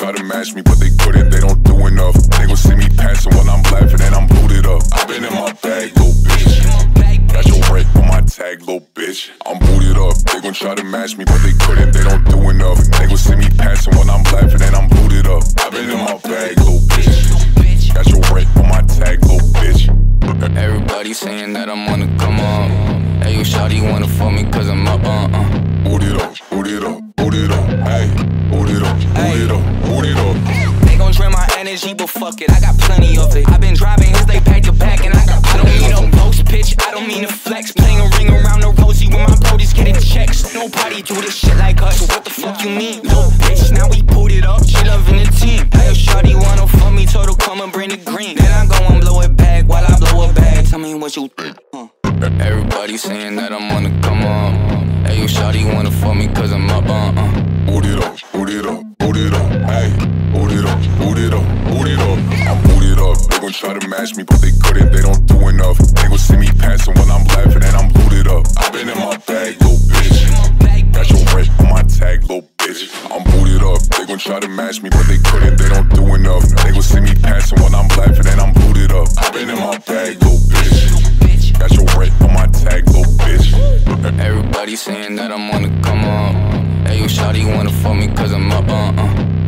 try to match me, but they couldn't. They don't do enough. They gon' see me passing while I'm laughing and I'm booted up. i been in my bag, little bitch. Got your rent on my tag, little bitch. I'm booted up. They gon' try to match me, but they couldn't. They don't Everybody saying that I'm on the come up. Hey, you shawty wanna fuck me cause I'm up, uh, uh. Boot it up, boot it up, boot it up, hey. Boot it up, boot it up, boot it up. They gon' drain my energy, but fuck it, I got plenty of it. i been driving his, they back to back, and I got I don't mean no post pitch, I don't mean to flex. Playing a ring around the rosy when my brodies getting checks. Nobody do this shit like us, so what the fuck you mean? No bitch, now we boot it up, what you think. Huh. Everybody saying that I'm on the come up. Hey, you shawty wanna fuck me cause I'm up, uh uh. Boot it up, boot it up, boot it up, hey. Boot it up, boot it up, boot it up. I'm booted up. They gon' try to match me, but they couldn't. They don't do enough. They gon' see me passing while I'm laughing and I'm booted up. i been in my bag, little bitch. Got your rent on my tag, little bitch. I'm booted up. They gon' try to match me, but they couldn't. They don't do enough. They gon' see me shawty saying that I'm on the come up. Hey, yo, shawty wanna fuck me cause I'm up, uh-uh.